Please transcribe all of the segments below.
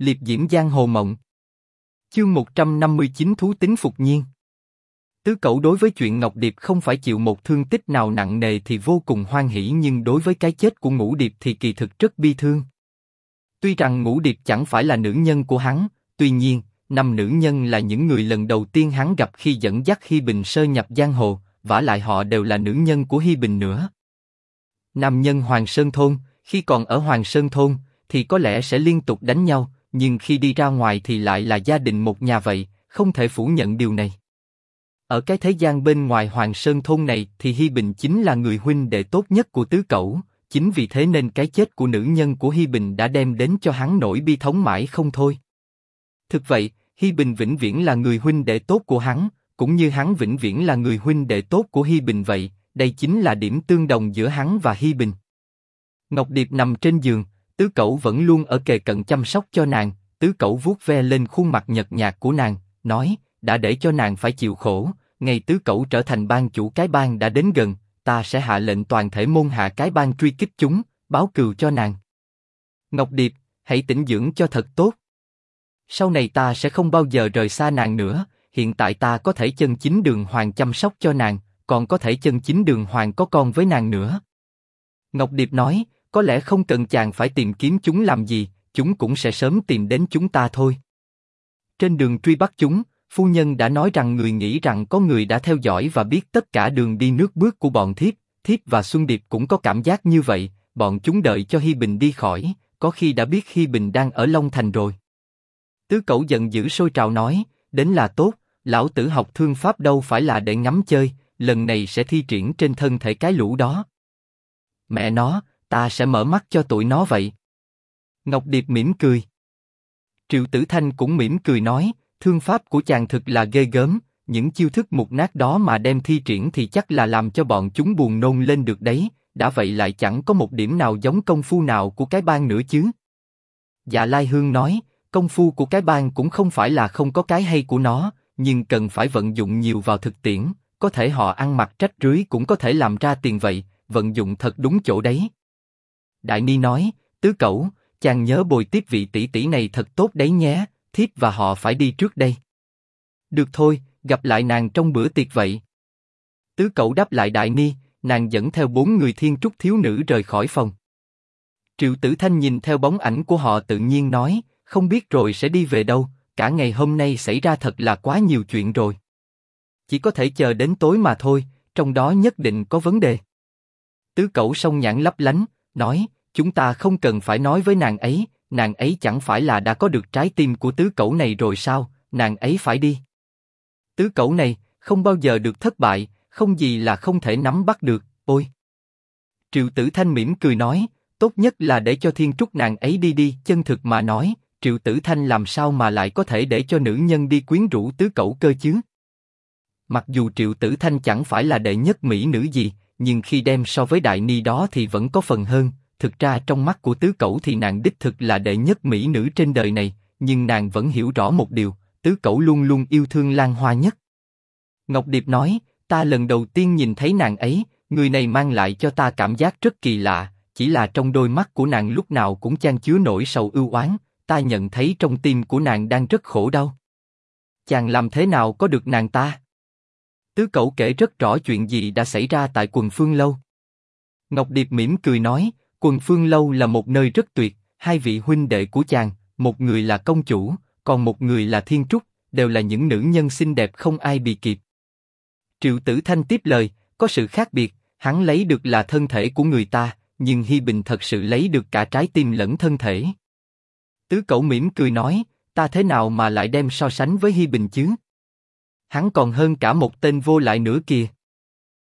liệp diễm giang hồ mộng. Chương 159 Thú tính phục nhiên. Tứ cậu đối với chuyện Ngọc Điệp không phải chịu một thương tích nào nặng nề thì vô cùng hoan hỉ nhưng đối với cái chết của Ngũ Điệp thì kỳ thực rất bi thương. Tuy rằng Ngũ Điệp chẳng phải là nữ nhân của hắn, tuy nhiên, năm nữ nhân là những người lần đầu tiên hắn gặp khi dẫn dắt Hi Bình sơ nhập giang hồ, vả lại họ đều là nữ nhân của Hi Bình nữa. Nam nhân Hoàng Sơn Thôn, khi còn ở Hoàng Sơn Thôn, thì có lẽ sẽ liên tục đánh nhau, nhưng khi đi ra ngoài thì lại là gia đình một nhà vậy, không thể phủ nhận điều này. Ở cái thế gian bên ngoài Hoàng Sơn Thôn này thì Hi Bình chính là người huynh đệ tốt nhất của tứ cẩu, chính vì thế nên cái chết của nữ nhân của Hi Bình đã đem đến cho hắn nỗi bi thống mãi không thôi. Thực vậy, Hi Bình vĩnh viễn là người huynh đệ tốt của hắn, cũng như hắn vĩnh viễn là người huynh đệ tốt của Hi Bình vậy, đây chính là điểm tương đồng giữa hắn và Hi Bình. Ngọc Điệp nằm trên giường, tứ cẩu vẫn luôn ở kề cận chăm sóc cho nàng, tứ cẩu vuốt ve lên khuôn mặt nhợt nhạt của nàng, nói, đã để cho nàng phải chịu khổ, ngày tứ cẩu trở thành ban chủ cái bang đã đến gần, ta sẽ hạ lệnh toàn thể môn hạ cái bang truy kích chúng, báo cừu cho nàng. Ngọc Điệp, hãy tĩnh dưỡng cho thật tốt. Sau này ta sẽ không bao giờ rời xa nàng nữa, hiện tại ta có thể chân chính đường hoàng chăm sóc cho nàng, còn có thể chân chính đường hoàng có con với nàng nữa. Ngọc Điệp nói, có lẽ không cần chàng phải tìm kiếm chúng làm gì, chúng cũng sẽ sớm tìm đến chúng ta thôi. Trên đường truy bắt chúng, phu nhân đã nói rằng người nghĩ rằng có người đã theo dõi và biết tất cả đường đi nước bước của bọn thiếp, thiếp và Xuân Điệp cũng có cảm giác như vậy, bọn chúng đợi cho Hi Bình đi khỏi, có khi đã biết Hi Bình đang ở Long Thành rồi. Tứ Cẩu giận dữ sôi trào nói, đến là tốt, lão tử học thương pháp đâu phải là để ngắm chơi, lần này sẽ thi triển trên thân thể cái lũ đó. Mẹ nó, ta sẽ mở mắt cho tụi nó vậy. Ngọc Điệp mỉm cười. Triệu Tử Thanh cũng mỉm cười nói, thương pháp của chàng thực là ghê gớm, những chiêu thức mục nát đó mà đem thi triển thì chắc là làm cho bọn chúng buồn nôn lên được đấy, đã vậy lại chẳng có một điểm nào giống công phu nào của cái bang nữa chứ. Dạ Lai Hương nói, công phu của cái bang cũng không phải là không có cái hay của nó, nhưng cần phải vận dụng nhiều vào thực tiễn, có thể họ ăn mặc trách rưới cũng có thể làm ra tiền vậy, vận dụng thật đúng chỗ đấy. Đại Ni nói, tứ cẩu, chàng nhớ bồi tiếp vị tỷ tỷ này thật tốt đấy nhé, thiếp và họ phải đi trước đây. Được thôi, gặp lại nàng trong bữa tiệc vậy. Tứ Cẩu đáp lại Đại Ni, nàng dẫn theo bốn người thiên trúc thiếu nữ rời khỏi phòng. Triệu Tử Thanh nhìn theo bóng ảnh của họ tự nhiên nói, không biết rồi sẽ đi về đâu, cả ngày hôm nay xảy ra thật là quá nhiều chuyện rồi. Chỉ có thể chờ đến tối mà thôi, trong đó nhất định có vấn đề. Tứ Cẩu song nhãn lấp lánh, nói, chúng ta không cần phải nói với nàng ấy, nàng ấy chẳng phải là đã có được trái tim của tứ cậu này rồi sao? Nàng ấy phải đi. Tứ cậu này không bao giờ được thất bại, không gì là không thể nắm bắt được. Ôi! Triệu Tử Thanh mỉm cười nói, tốt nhất là để cho Thiên Trúc nàng ấy đi đi. Chân thực mà nói, Triệu Tử Thanh làm sao mà lại có thể để cho nữ nhân đi quyến rũ tứ cậu cơ chứ? Mặc dù Triệu Tử Thanh chẳng phải là đệ nhất mỹ nữ gì, nhưng khi đem so với Đại Ni đó thì vẫn có phần hơn. Thực ra trong mắt của tứ cẩu thì nàng đích thực là đệ nhất mỹ nữ trên đời này, nhưng nàng vẫn hiểu rõ một điều, tứ cẩu luôn luôn yêu thương Lan Hoa nhất. Ngọc Điệp nói, ta lần đầu tiên nhìn thấy nàng ấy, người này mang lại cho ta cảm giác rất kỳ lạ, chỉ là trong đôi mắt của nàng lúc nào cũng chan chứa nỗi sầu ưu oán, ta nhận thấy trong tim của nàng đang rất khổ đau. Chàng làm thế nào có được nàng ta? Tứ cậu kể rất rõ chuyện gì đã xảy ra tại quần phương lâu. Ngọc Điệp mỉm cười nói, quần phương lâu là một nơi rất tuyệt, hai vị huynh đệ của chàng, một người là công chủ, còn một người là thiên trúc, đều là những nữ nhân xinh đẹp không ai bị kịp. Triệu Tử Thanh tiếp lời, có sự khác biệt, hắn lấy được là thân thể của người ta, nhưng Hi Bình thật sự lấy được cả trái tim lẫn thân thể. Tứ Cẩu mỉm cười nói, ta thế nào mà lại đem so sánh với Hi Bình chứ? Hắn còn hơn cả một tên vô lại nữa kìa.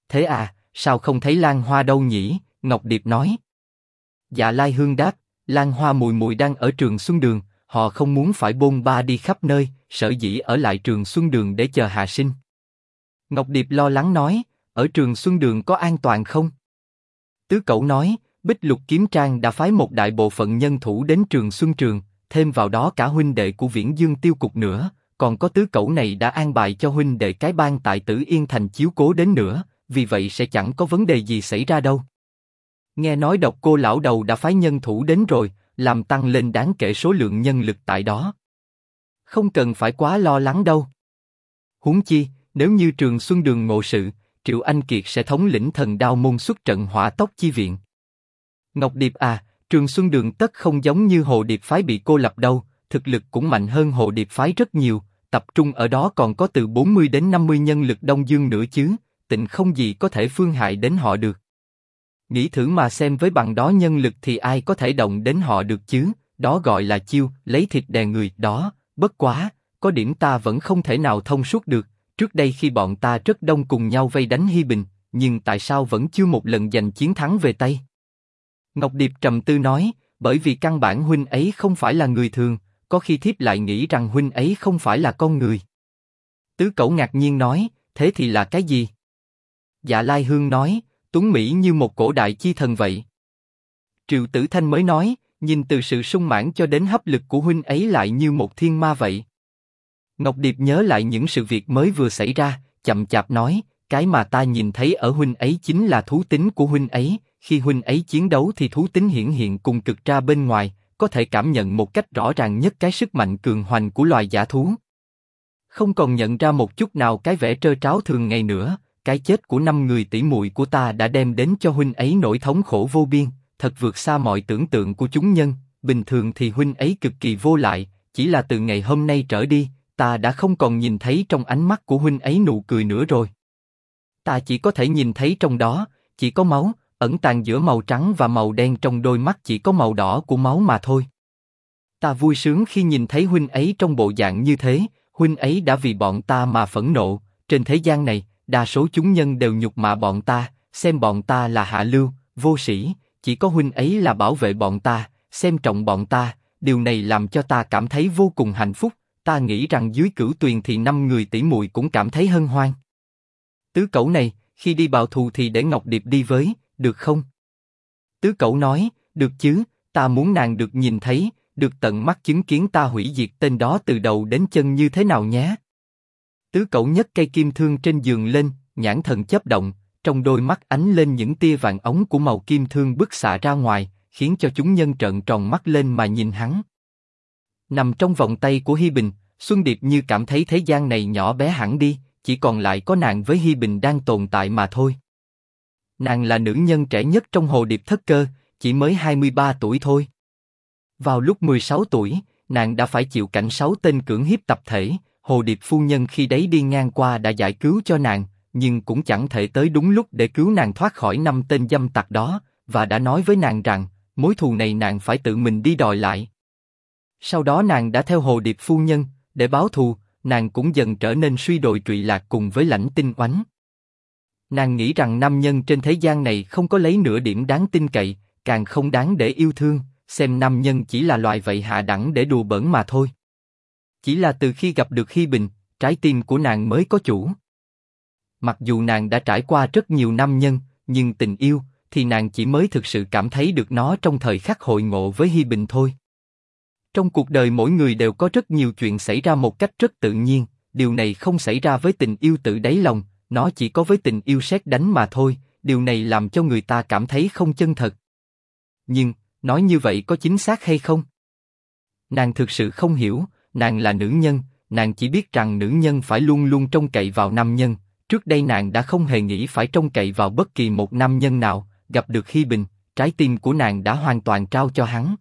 Thế à, sao không thấy Lan Hoa đâu nhỉ? Ngọc Điệp nói. Dạ Lai Hương đáp, Lan Hoa mùi mùi đang ở trường Xuân Đường, họ không muốn phải bôn ba đi khắp nơi, sở dĩ ở lại trường Xuân Đường để chờ hạ sinh. Ngọc Điệp lo lắng nói, ở trường Xuân Đường có an toàn không? Tứ Cẩu nói, Bích Lục Kiếm Trang đã phái một đại bộ phận nhân thủ đến trường Xuân Trường, thêm vào đó cả huynh đệ của Viễn Dương Tiêu Cục nữa, còn có tứ cẩu này đã an bài cho huynh đệ cái bang tại Tử Yên Thành chiếu cố đến nữa, vì vậy sẽ chẳng có vấn đề gì xảy ra đâu. Nghe nói độc cô lão đầu đã phái nhân thủ đến rồi, làm tăng lên đáng kể số lượng nhân lực tại đó. Không cần phải quá lo lắng đâu. Huống chi, nếu như trường Xuân Đường ngộ sự, Triệu Anh Kiệt sẽ thống lĩnh thần đao môn xuất trận hỏa tốc chi viện. Ngọc Điệp à, Trường Xuân Đường tất không giống như Hồ Điệp phái bị cô lập đâu, thực lực cũng mạnh hơn Hồ Điệp phái rất nhiều, tập trung ở đó còn có từ 40 đến 50 nhân lực đông dương nữa chứ, tịnh không gì có thể phương hại đến họ được. Nghĩ thử mà xem với bằng đó nhân lực thì ai có thể động đến họ được chứ, đó gọi là chiêu, lấy thịt đè người, đó, bất quá, có điểm ta vẫn không thể nào thông suốt được, trước đây khi bọn ta rất đông cùng nhau vây đánh Hi Bình, nhưng tại sao vẫn chưa một lần giành chiến thắng về tay? Ngọc Điệp trầm tư nói, bởi vì căn bản huynh ấy không phải là người thường, có khi thiếp lại nghĩ rằng huynh ấy không phải là con người. Tứ Cẩu ngạc nhiên nói, thế thì là cái gì? Dạ Lai Hương nói, tuấn mỹ như một cổ đại chi thần vậy. Triệu Tử Thanh mới nói, nhìn từ sự sung mãn cho đến hấp lực của huynh ấy lại như một thiên ma vậy. Ngọc Điệp nhớ lại những sự việc mới vừa xảy ra, chậm chạp nói, cái mà ta nhìn thấy ở huynh ấy chính là thú tính của huynh ấy, khi huynh ấy chiến đấu thì thú tính hiển hiện cùng cực ra bên ngoài, có thể cảm nhận một cách rõ ràng nhất cái sức mạnh cường hoành của loài giả thú. Không còn nhận ra một chút nào cái vẻ trơ tráo thường ngày nữa, cái chết của năm người tỷ muội của ta đã đem đến cho huynh ấy nỗi thống khổ vô biên, thật vượt xa mọi tưởng tượng của chúng nhân. Bình thường thì huynh ấy cực kỳ vô lại, chỉ là từ ngày hôm nay trở đi, ta đã không còn nhìn thấy trong ánh mắt của huynh ấy nụ cười nữa rồi. Ta chỉ có thể nhìn thấy trong đó, chỉ có máu, ẩn tàng giữa màu trắng và màu đen trong đôi mắt chỉ có màu đỏ của máu mà thôi. Ta vui sướng khi nhìn thấy huynh ấy trong bộ dạng như thế, huynh ấy đã vì bọn ta mà phẫn nộ. Trên thế gian này, đa số chúng nhân đều nhục mạ bọn ta, xem bọn ta là hạ lưu, vô sĩ, chỉ có huynh ấy là bảo vệ bọn ta, xem trọng bọn ta. Điều này làm cho ta cảm thấy vô cùng hạnh phúc. Ta nghĩ rằng dưới cửu tuyền thì năm người tỷ muội cũng cảm thấy hân hoan. Tứ cẩu này, khi đi bạo thù thì để Ngọc Điệp đi với, được không? Tứ cậu nói, được chứ, ta muốn nàng được nhìn thấy, được tận mắt chứng kiến ta hủy diệt tên đó từ đầu đến chân như thế nào nhé. Tứ cậu nhấc cây kim thương trên giường lên, nhãn thần chớp động, trong đôi mắt ánh lên những tia vàng ống của màu kim thương bức xạ ra ngoài, khiến cho chúng nhân trợn tròn mắt lên mà nhìn hắn. Nằm trong vòng tay của Hi Bình, Xuân Điệp như cảm thấy thế gian này nhỏ bé hẳn đi, chỉ còn lại có nàng với Hi Bình đang tồn tại mà thôi. Nàng là nữ nhân trẻ nhất trong hồ điệp thất cơ, chỉ mới 23 tuổi thôi. Vào lúc 16 tuổi, nàng đã phải chịu cảnh sáu tên cưỡng hiếp tập thể. Hồ điệp phu nhân khi đấy đi ngang qua đã giải cứu cho nàng, nhưng cũng chẳng thể tới đúng lúc để cứu nàng thoát khỏi năm tên dâm tặc đó, và đã nói với nàng rằng mối thù này nàng phải tự mình đi đòi lại. Sau đó nàng đã theo hồ điệp phu nhân để báo thù, nàng cũng dần trở nên suy đồi trụy lạc cùng với lãnh tinh oánh. Nàng nghĩ rằng nam nhân trên thế gian này không có lấy nửa điểm đáng tin cậy, càng không đáng để yêu thương, xem nam nhân chỉ là loài vậy hạ đẳng để đùa bỡn mà thôi. Chỉ là từ khi gặp được Hi Bình, trái tim của nàng mới có chủ. Mặc dù nàng đã trải qua rất nhiều nam nhân, nhưng tình yêu thì nàng chỉ mới thực sự cảm thấy được nó trong thời khắc hội ngộ với Hi Bình thôi. Trong cuộc đời mỗi người đều có rất nhiều chuyện xảy ra một cách rất tự nhiên, điều này không xảy ra với tình yêu tự đáy lòng, nó chỉ có với tình yêu sét đánh mà thôi, điều này làm cho người ta cảm thấy không chân thật. Nhưng, nói như vậy có chính xác hay không? Nàng thực sự không hiểu, nàng là nữ nhân, nàng chỉ biết rằng nữ nhân phải luôn luôn trông cậy vào nam nhân. Trước đây nàng đã không hề nghĩ phải trông cậy vào bất kỳ một nam nhân nào, gặp được Hi Bình, trái tim của nàng đã hoàn toàn trao cho hắn.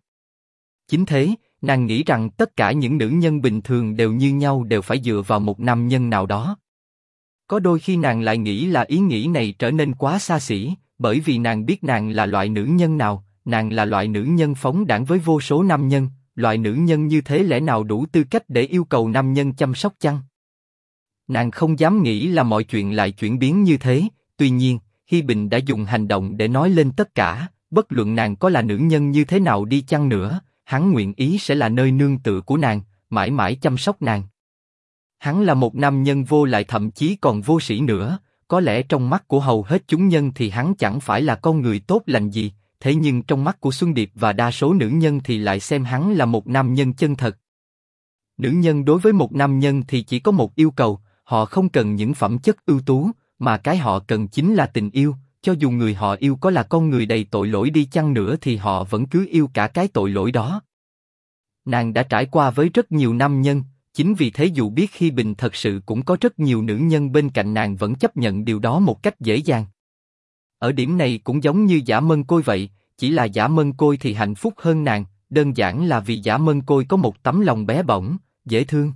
Chính thế, nàng nghĩ rằng tất cả những nữ nhân bình thường đều như nhau đều phải dựa vào một nam nhân nào đó. Có đôi khi nàng lại nghĩ là ý nghĩ này trở nên quá xa xỉ, bởi vì nàng biết nàng là loại nữ nhân nào, nàng là loại nữ nhân phóng đảng với vô số nam nhân, loại nữ nhân như thế lẽ nào đủ tư cách để yêu cầu nam nhân chăm sóc chăng? Nàng không dám nghĩ là mọi chuyện lại chuyển biến như thế, tuy nhiên, Hi Bình đã dùng hành động để nói lên tất cả, bất luận nàng có là nữ nhân như thế nào đi chăng nữa, hắn nguyện ý sẽ là nơi nương tựa của nàng, mãi mãi chăm sóc nàng. Hắn là một nam nhân vô lại thậm chí còn vô sĩ nữa, có lẽ trong mắt của hầu hết chúng nhân thì hắn chẳng phải là con người tốt lành gì, thế nhưng trong mắt của Xuân Điệp và đa số nữ nhân thì lại xem hắn là một nam nhân chân thật. Nữ nhân đối với một nam nhân thì chỉ có một yêu cầu, họ không cần những phẩm chất ưu tú, mà cái họ cần chính là tình yêu, cho dù người họ yêu có là con người đầy tội lỗi đi chăng nữa thì họ vẫn cứ yêu cả cái tội lỗi đó. Nàng đã trải qua với rất nhiều nam nhân, chính vì thế dù biết khi bình thật sự cũng có rất nhiều nữ nhân bên cạnh nàng vẫn chấp nhận điều đó một cách dễ dàng. Ở điểm này cũng giống như giả mân côi vậy, chỉ là giả mân côi thì hạnh phúc hơn nàng, đơn giản là vì giả mân côi có một tấm lòng bé bỏng, dễ thương.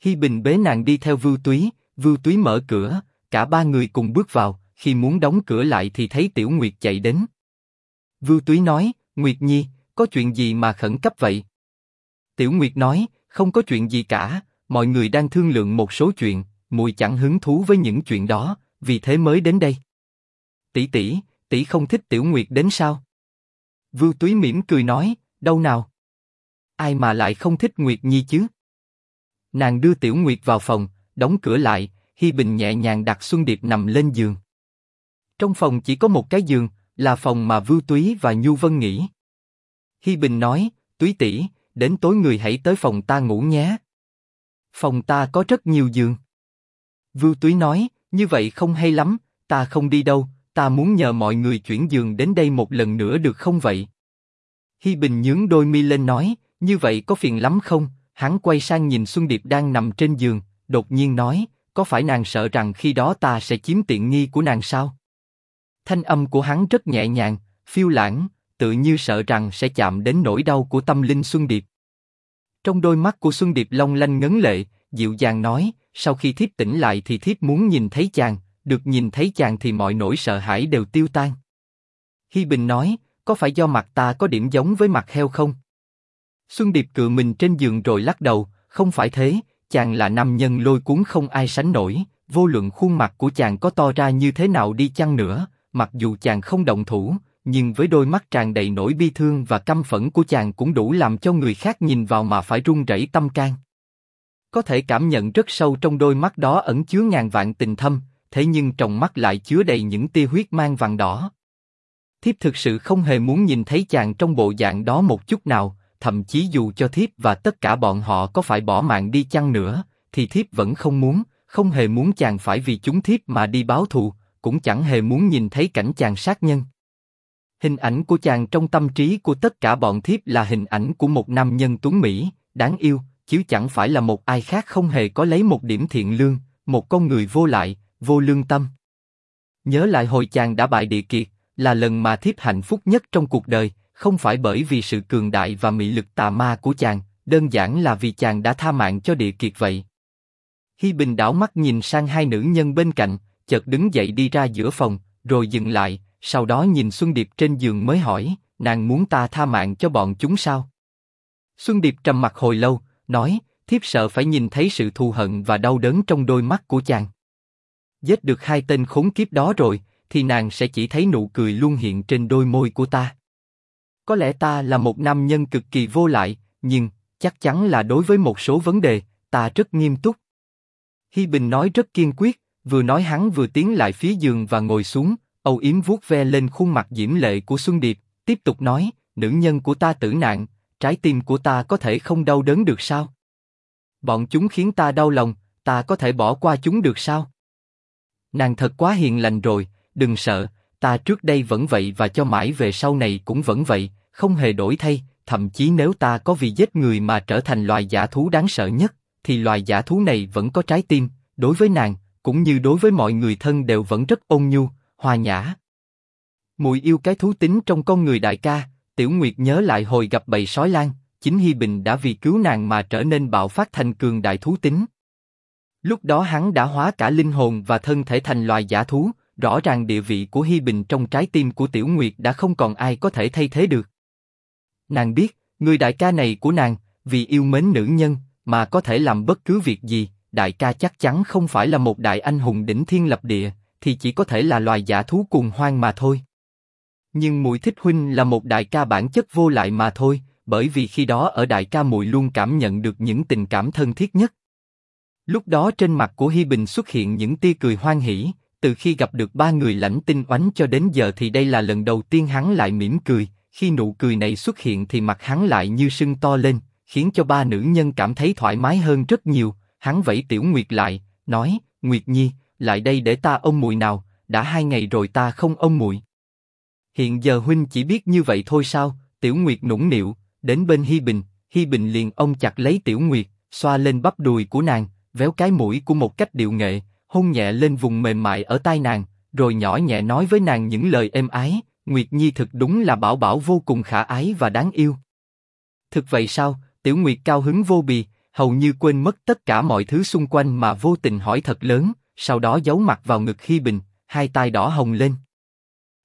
Hi Bình bế nàng đi theo Vưu Túy, Vưu Túy mở cửa, cả ba người cùng bước vào, khi muốn đóng cửa lại thì thấy Tiểu Nguyệt chạy đến. Vưu Túy nói, Nguyệt Nhi, có chuyện gì mà khẩn cấp vậy? Tiểu Nguyệt nói, không có chuyện gì cả, mọi người đang thương lượng một số chuyện, mùi chẳng hứng thú với những chuyện đó, vì thế mới đến đây. Tỷ tỷ, tỷ không thích Tiểu Nguyệt đến sao? Vưu Túy mỉm cười nói, đâu nào? Ai mà lại không thích Nguyệt Nhi chứ? Nàng đưa Tiểu Nguyệt vào phòng, đóng cửa lại, Hi Bình nhẹ nhàng đặt Xuân Điệp nằm lên giường. Trong phòng chỉ có một cái giường, là phòng mà Vưu Túy và Nhu Vân nghỉ. Hi Bình nói, Túy tỷ, đến tối người hãy tới phòng ta ngủ nhé. Phòng ta có rất nhiều giường. Vưu Túy nói, như vậy không hay lắm, ta không đi đâu, ta muốn nhờ mọi người chuyển giường đến đây một lần nữa được không vậy? Hi Bình nhướng đôi mi lên nói, như vậy có phiền lắm không? Hắn quay sang nhìn Xuân Điệp đang nằm trên giường, đột nhiên nói, có phải nàng sợ rằng khi đó ta sẽ chiếm tiện nghi của nàng sao? Thanh âm của hắn rất nhẹ nhàng, phiêu lãng, tự như sợ rằng sẽ chạm đến nỗi đau của tâm linh Xuân Điệp. Trong đôi mắt của Xuân Điệp long lanh ngấn lệ, dịu dàng nói, sau khi thiếp tỉnh lại thì thiếp muốn nhìn thấy chàng, được nhìn thấy chàng thì mọi nỗi sợ hãi đều tiêu tan. Hi Bình nói, có phải do mặt ta có điểm giống với mặt heo không? Xuân Điệp cự mình trên giường rồi lắc đầu, không phải thế, chàng là nam nhân lôi cuốn không ai sánh nổi, vô luận khuôn mặt của chàng có to ra như thế nào đi chăng nữa, mặc dù chàng không động thủ, nhưng với đôi mắt tràn đầy nỗi bi thương và căm phẫn của chàng cũng đủ làm cho người khác nhìn vào mà phải run rẩy tâm can. Có thể cảm nhận rất sâu trong đôi mắt đó ẩn chứa ngàn vạn tình thâm, thế nhưng trong mắt lại chứa đầy những tia huyết mang vàng đỏ. Thiếp thực sự không hề muốn nhìn thấy chàng trong bộ dạng đó một chút nào, thậm chí dù cho thiếp và tất cả bọn họ có phải bỏ mạng đi chăng nữa, thì thiếp vẫn không muốn, không hề muốn chàng phải vì chúng thiếp mà đi báo thù, cũng chẳng hề muốn nhìn thấy cảnh chàng sát nhân. Hình ảnh của chàng trong tâm trí của tất cả bọn thiếp là hình ảnh của một nam nhân tuấn mỹ, đáng yêu, chứ chẳng phải là một ai khác không hề có lấy một điểm thiện lương, một con người vô lại, vô lương tâm. Nhớ lại hồi chàng đã bại địa kiệt, là lần mà thiếp hạnh phúc nhất trong cuộc đời, không phải bởi vì sự cường đại và mị lực tà ma của chàng, đơn giản là vì chàng đã tha mạng cho địa kiệt vậy. Hi Bình đảo mắt nhìn sang hai nữ nhân bên cạnh, chợt đứng dậy đi ra giữa phòng, rồi dừng lại, sau đó nhìn Xuân Điệp trên giường mới hỏi, nàng muốn ta tha mạng cho bọn chúng sao? Xuân Điệp trầm mặt hồi lâu, nói, thiếp sợ phải nhìn thấy sự thù hận và đau đớn trong đôi mắt của chàng. Giết được hai tên khốn kiếp đó rồi, thì nàng sẽ chỉ thấy nụ cười luôn hiện trên đôi môi của ta. Có lẽ ta là một nam nhân cực kỳ vô lại, nhưng chắc chắn là đối với một số vấn đề, ta rất nghiêm túc. Hi Bình nói rất kiên quyết, vừa nói hắn vừa tiến lại phía giường và ngồi xuống, âu yếm vuốt ve lên khuôn mặt diễm lệ của Xuân Điệp, tiếp tục nói, nữ nhân của ta tử nạn, trái tim của ta có thể không đau đớn được sao? Bọn chúng khiến ta đau lòng, ta có thể bỏ qua chúng được sao? Nàng thật quá hiền lành rồi, đừng sợ, ta trước đây vẫn vậy và cho mãi về sau này cũng vẫn vậy, không hề đổi thay. Thậm chí nếu ta có vì giết người mà trở thành loài giả thú đáng sợ nhất, thì loài giả thú này vẫn có trái tim. Đối với nàng, cũng như đối với mọi người thân đều vẫn rất ôn nhu, hòa nhã. Mùi yêu cái thú tính trong con người đại ca, Tiểu Nguyệt nhớ lại hồi gặp bầy sói lang, chính Hi Bình đã vì cứu nàng mà trở nên bạo phát thành cường đại thú tính. Lúc đó hắn đã hóa cả linh hồn và thân thể thành loài giả thú, rõ ràng địa vị của Hi Bình trong trái tim của Tiểu Nguyệt đã không còn ai có thể thay thế được. Nàng biết, người đại ca này của nàng, vì yêu mến nữ nhân, mà có thể làm bất cứ việc gì, đại ca chắc chắn không phải là một đại anh hùng đỉnh thiên lập địa, thì chỉ có thể là loài giả thú cuồng hoang mà thôi. Nhưng mùi thích huynh là một đại ca bản chất vô lại mà thôi, bởi vì khi đó ở đại ca mùi luôn cảm nhận được những tình cảm thân thiết nhất. Lúc đó trên mặt của Hi Bình xuất hiện những tia cười hoan hỉ, từ khi gặp được ba người lãnh tinh oánh cho đến giờ thì đây là lần đầu tiên hắn lại mỉm cười. Khi nụ cười này xuất hiện thì mặt hắn lại như sưng to lên, khiến cho ba nữ nhân cảm thấy thoải mái hơn rất nhiều. Hắn vẫy Tiểu Nguyệt lại, nói: Nguyệt Nhi, lại đây để ta ôm mùi nào. đã hai ngày rồi ta không ôm muội. Hiện giờ huynh chỉ biết như vậy thôi sao? Tiểu Nguyệt nũng nịu, đến bên Hi Bình, Hi Bình liền ôm chặt lấy Tiểu Nguyệt, xoa lên bắp đùi của nàng, véo cái mũi của một cách điệu nghệ, hôn nhẹ lên vùng mềm mại ở tai nàng, rồi nhỏ nhẹ nói với nàng những lời êm ái. Nguyệt Nhi thực đúng là bảo bảo vô cùng khả ái và đáng yêu. Thực vậy sao? Tiểu Nguyệt cao hứng vô bì, hầu như quên mất tất cả mọi thứ xung quanh mà vô tình hỏi thật lớn, sau đó giấu mặt vào ngực Hi Bình, hai tai đỏ hồng lên.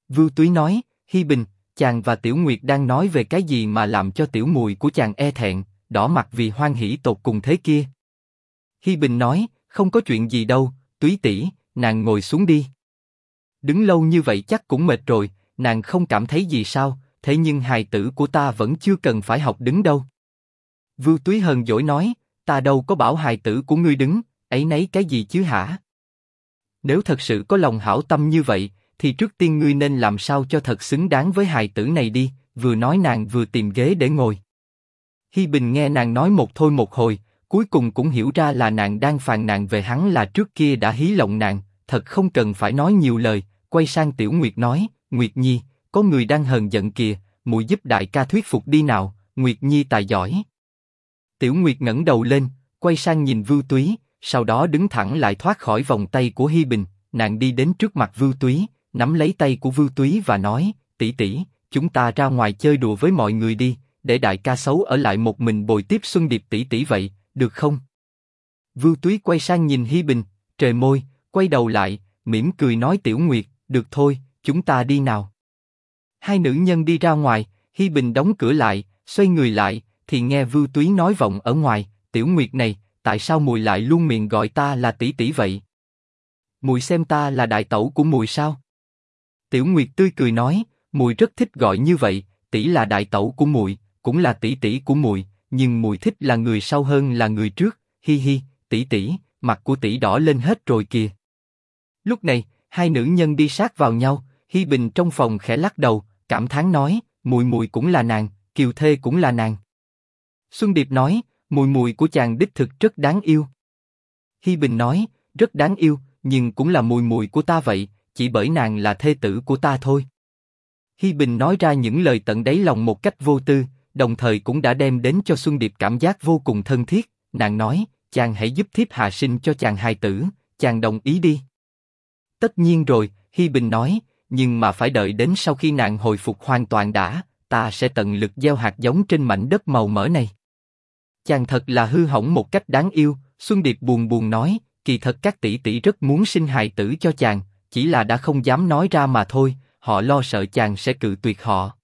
Vưu Túy nói, Hi Bình, chàng và Tiểu Nguyệt đang nói về cái gì mà làm cho tiểu mùi của chàng e thẹn, đỏ mặt vì hoan hỉ tột cùng thế kia. Hi Bình nói, không có chuyện gì đâu, Túy tỷ, nàng ngồi xuống đi. Đứng lâu như vậy chắc cũng mệt rồi, nàng không cảm thấy gì sao? Thế nhưng hài tử của ta vẫn chưa cần phải học đứng đâu. Vưu Túy hờn dỗi nói, ta đâu có bảo hài tử của ngươi đứng, ấy nấy cái gì chứ hả? Nếu thật sự có lòng hảo tâm như vậy, thì trước tiên ngươi nên làm sao cho thật xứng đáng với hài tử này đi. Vừa nói nàng vừa tìm ghế để ngồi. Hi Bình nghe nàng nói một thôi một hồi, cuối cùng cũng hiểu ra là nàng đang phàn nàn về hắn là trước kia đã hí lộng nàng, thật không cần phải nói nhiều lời. Quay sang Tiểu Nguyệt nói, Nguyệt Nhi, có người đang hờn giận kìa, muội giúp đại ca thuyết phục đi nào. Nguyệt Nhi tài giỏi. Tiểu Nguyệt ngẩng đầu lên, quay sang nhìn Vưu Túy, sau đó đứng thẳng lại thoát khỏi vòng tay của Hi Bình, nàng đi đến trước mặt Vưu Túy, nắm lấy tay của Vưu Túy và nói, tỷ tỷ, chúng ta ra ngoài chơi đùa với mọi người đi, để đại ca xấu ở lại một mình bồi tiếp Xuân Điệp tỷ tỷ vậy, được không? Vưu Túy quay sang nhìn Hi Bình, trời môi, quay đầu lại, mỉm cười nói Tiểu Nguyệt, được thôi, chúng ta đi nào. Hai nữ nhân đi ra ngoài, Hi Bình đóng cửa lại, xoay người lại, thì nghe Vưu Túy nói vọng ở ngoài, Tiểu Nguyệt này, tại sao mùi lại luôn miệng gọi ta là tỷ tỷ vậy? Mùi xem ta là đại tẩu của mùi sao? Tiểu Nguyệt tươi cười nói, mùi rất thích gọi như vậy, tỷ là đại tẩu của mùi, cũng là tỷ tỷ của mùi, nhưng mùi thích là người sau hơn là người trước. Hi hi, tỷ tỷ, mặt của tỷ đỏ lên hết rồi kìa. Lúc này, hai nữ nhân đi sát vào nhau, Hi Bình trong phòng khẽ lắc đầu, cảm thán nói, mùi mùi cũng là nàng, Kiều Thê cũng là nàng. Xuân Điệp nói, mùi mùi của chàng đích thực rất đáng yêu. Hi Bình nói, rất đáng yêu, nhưng cũng là mùi mùi của ta vậy, chỉ bởi nàng là thê tử của ta thôi. Hi Bình nói ra những lời tận đáy lòng một cách vô tư, đồng thời cũng đã đem đến cho Xuân Điệp cảm giác vô cùng thân thiết. Nàng nói, chàng hãy giúp thiếp hạ sinh cho chàng hài tử, chàng đồng ý đi. Tất nhiên rồi, Hi Bình nói, nhưng mà phải đợi đến sau khi nàng hồi phục hoàn toàn đã, ta sẽ tận lực gieo hạt giống trên mảnh đất màu mỡ này. Chàng thật là hư hỏng một cách đáng yêu, Xuân Điệp buồn buồn nói, kỳ thật các tỷ tỷ rất muốn sinh hài tử cho chàng, chỉ là đã không dám nói ra mà thôi, họ lo sợ chàng sẽ cự tuyệt họ.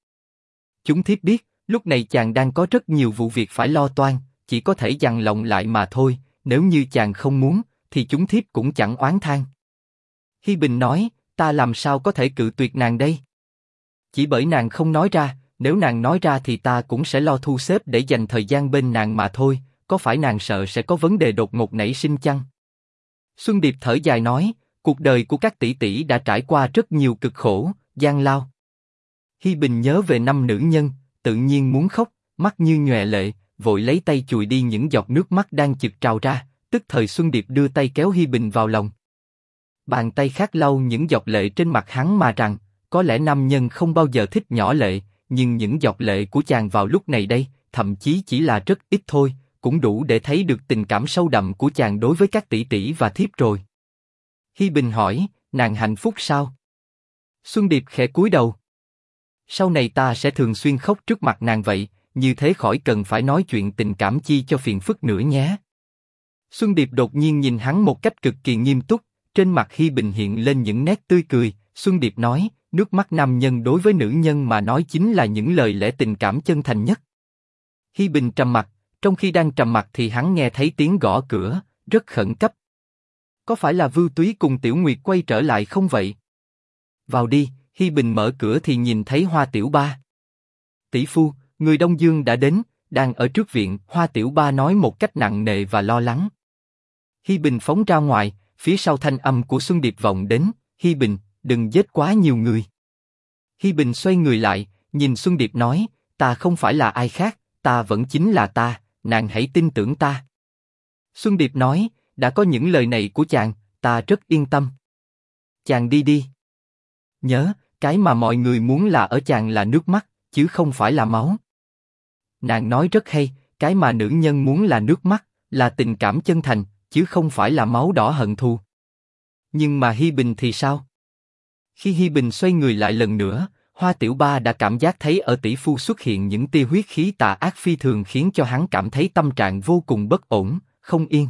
Chúng thiếp biết, lúc này chàng đang có rất nhiều vụ việc phải lo toan, chỉ có thể dằn lòng lại mà thôi, nếu như chàng không muốn, thì chúng thiếp cũng chẳng oán than. Hi Bình nói, ta làm sao có thể cự tuyệt nàng đây? Chỉ bởi nàng không nói ra, nếu nàng nói ra thì ta cũng sẽ lo thu xếp để dành thời gian bên nàng mà thôi, có phải nàng sợ sẽ có vấn đề đột ngột nảy sinh chăng? Xuân Điệp thở dài nói, cuộc đời của các tỷ tỷ đã trải qua rất nhiều cực khổ, gian lao. Hi Bình nhớ về năm nữ nhân, tự nhiên muốn khóc, mắt như nhòe lệ, vội lấy tay chùi đi những giọt nước mắt đang chực trào ra, tức thời Xuân Điệp đưa tay kéo Hi Bình vào lòng. Bàn tay khác lau những giọt lệ trên mặt hắn mà rằng, có lẽ nam nhân không bao giờ thích nhỏ lệ, nhưng những giọt lệ của chàng vào lúc này đây, thậm chí chỉ là rất ít thôi, cũng đủ để thấy được tình cảm sâu đậm của chàng đối với các tỷ tỷ và thiếp rồi. Hi Bình hỏi, nàng hạnh phúc sao? Xuân Điệp khẽ cúi đầu. Sau này ta sẽ thường xuyên khóc trước mặt nàng vậy, như thế khỏi cần phải nói chuyện tình cảm chi cho phiền phức nữa nhé. Xuân Điệp đột nhiên nhìn hắn một cách cực kỳ nghiêm túc, trên mặt Hi Bình hiện lên những nét tươi cười. Xuân Điệp nói, nước mắt nam nhân đối với nữ nhân mà nói chính là những lời lẽ tình cảm chân thành nhất. Hi Bình trầm mặt, trong khi đang trầm mặt thì hắn nghe thấy tiếng gõ cửa, rất khẩn cấp. Có phải là Vưu Túy cùng Tiểu Nguyệt quay trở lại không vậy? Vào đi, Hi Bình mở cửa thì nhìn thấy Hoa Tiểu Ba. Tỷ phu, người Đông Dương đã đến, đang ở trước viện. Hoa Tiểu Ba nói một cách nặng nề và lo lắng. Hi Bình phóng ra ngoài, phía sau thanh âm của Xuân Điệp vọng đến. Hi Bình, đừng giết quá nhiều người. Hi Bình xoay người lại, nhìn Xuân Điệp nói, ta không phải là ai khác, ta vẫn chính là ta, nàng hãy tin tưởng ta. Xuân Điệp nói, đã có những lời này của chàng, ta rất yên tâm. chàng đi đi. Nhớ, cái mà mọi người muốn là ở chàng là nước mắt, chứ không phải là máu. Nàng nói rất hay, cái mà nữ nhân muốn là nước mắt, là tình cảm chân thành, chứ không phải là máu đỏ hận thù. Nhưng mà Hi Bình thì sao? Khi Hi Bình xoay người lại lần nữa, Hoa Tiểu Ba đã cảm giác thấy ở tỷ phu xuất hiện những tia huyết khí tà ác phi thường khiến cho hắn cảm thấy tâm trạng vô cùng bất ổn, không yên.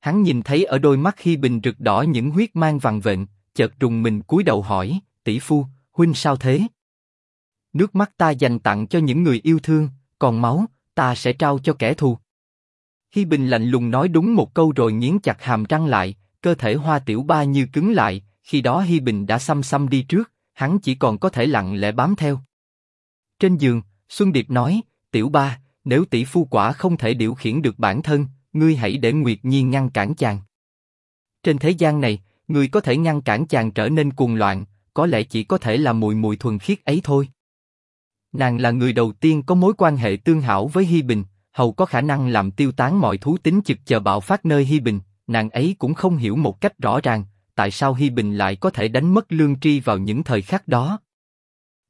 Hắn nhìn thấy ở đôi mắt Hi Bình rực đỏ những huyết mang vằn vện, chợt trùng mình cúi đầu hỏi, tỷ phu, huynh sao thế? Nước mắt ta dành tặng cho những người yêu thương, còn máu, ta sẽ trao cho kẻ thù. Hi Bình lạnh lùng nói đúng một câu rồi nghiến chặt hàm răng lại, cơ thể Hoa Tiểu Ba như cứng lại. Khi đó Hi Bình đã xăm xăm đi trước, hắn chỉ còn có thể lặng lẽ bám theo. Trên giường, Xuân Điệp nói, Tiểu Ba, nếu tỷ phu quả không thể điều khiển được bản thân, ngươi hãy để Nguyệt Nhi ngăn cản chàng. Trên thế gian này, người có thể ngăn cản chàng trở nên cuồng loạn, có lẽ chỉ có thể là mùi mùi thuần khiết ấy thôi. Nàng là người đầu tiên có mối quan hệ tương hảo với Hi Bình, hầu có khả năng làm tiêu tán mọi thú tính trực chờ bạo phát nơi Hi Bình. Nàng ấy cũng không hiểu một cách rõ ràng, tại sao Hi Bình lại có thể đánh mất lương tri vào những thời khắc đó.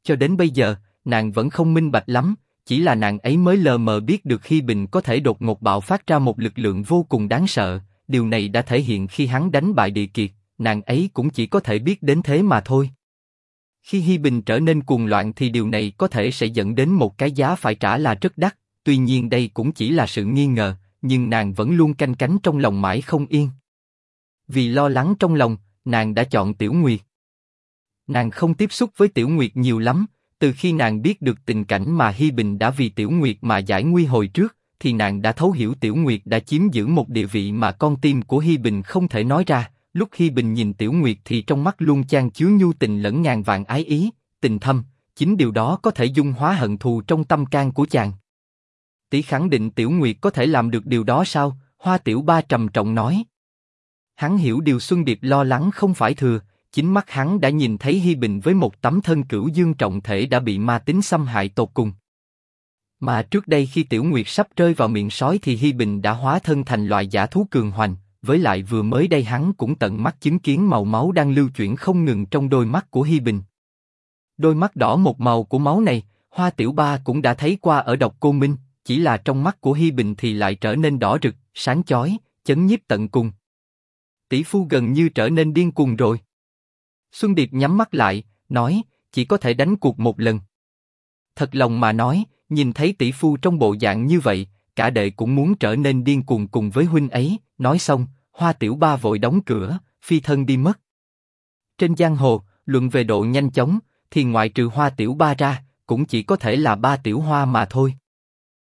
Cho đến bây giờ, nàng vẫn không minh bạch lắm, chỉ là nàng ấy mới lờ mờ biết được Hi Bình có thể đột ngột bạo phát ra một lực lượng vô cùng đáng sợ. Điều này đã thể hiện khi hắn đánh bại địa kiệt, nàng ấy cũng chỉ có thể biết đến thế mà thôi. Khi Hi Bình trở nên cuồng loạn thì điều này có thể sẽ dẫn đến một cái giá phải trả là rất đắt. Tuy nhiên đây cũng chỉ là sự nghi ngờ, nhưng nàng vẫn luôn canh cánh trong lòng mãi không yên. Vì lo lắng trong lòng, nàng đã chọn Tiểu Nguyệt. Nàng không tiếp xúc với Tiểu Nguyệt nhiều lắm, từ khi nàng biết được tình cảnh mà Hi Bình đã vì Tiểu Nguyệt mà giải nguy hồi trước, thì nàng đã thấu hiểu Tiểu Nguyệt đã chiếm giữ một địa vị mà con tim của Hi Bình không thể nói ra. Lúc Hi Bình nhìn Tiểu Nguyệt thì trong mắt luôn chan chứa nhu tình lẫn ngàn vạn ái ý, tình thâm, chính điều đó có thể dung hóa hận thù trong tâm can của chàng. Tỷ khẳng định Tiểu Nguyệt có thể làm được điều đó sao? Hoa Tiểu Ba trầm trọng nói. Hắn hiểu điều Xuân Điệp lo lắng không phải thừa, chính mắt hắn đã nhìn thấy Hi Bình với một tấm thân cửu dương trọng thể đã bị ma tính xâm hại tột cùng. Mà trước đây khi Tiểu Nguyệt sắp rơi vào miệng sói thì Hi Bình đã hóa thân thành loại giả thú cường hoành, với lại vừa mới đây hắn cũng tận mắt chứng kiến màu máu đang lưu chuyển không ngừng trong đôi mắt của Hi Bình. Đôi mắt đỏ một màu của máu này, Hoa Tiểu Ba cũng đã thấy qua ở độc cô Minh, chỉ là trong mắt của Hi Bình thì lại trở nên đỏ rực, sáng chói, chấn nhiếp tận cùng. Tỷ phu gần như trở nên điên cuồng rồi. Xuân Điệp nhắm mắt lại, nói, chỉ có thể đánh cuộc một lần. Thật lòng mà nói, nhìn thấy tỷ phu trong bộ dạng như vậy, cả đệ cũng muốn trở nên điên cuồng cùng với huynh ấy. Nói xong, Hoa Tiểu Ba vội đóng cửa, phi thân đi mất. Trên giang hồ, luận về độ nhanh chóng, thì ngoại trừ Hoa Tiểu Ba ra, cũng chỉ có thể là ba Tiểu Hoa mà thôi.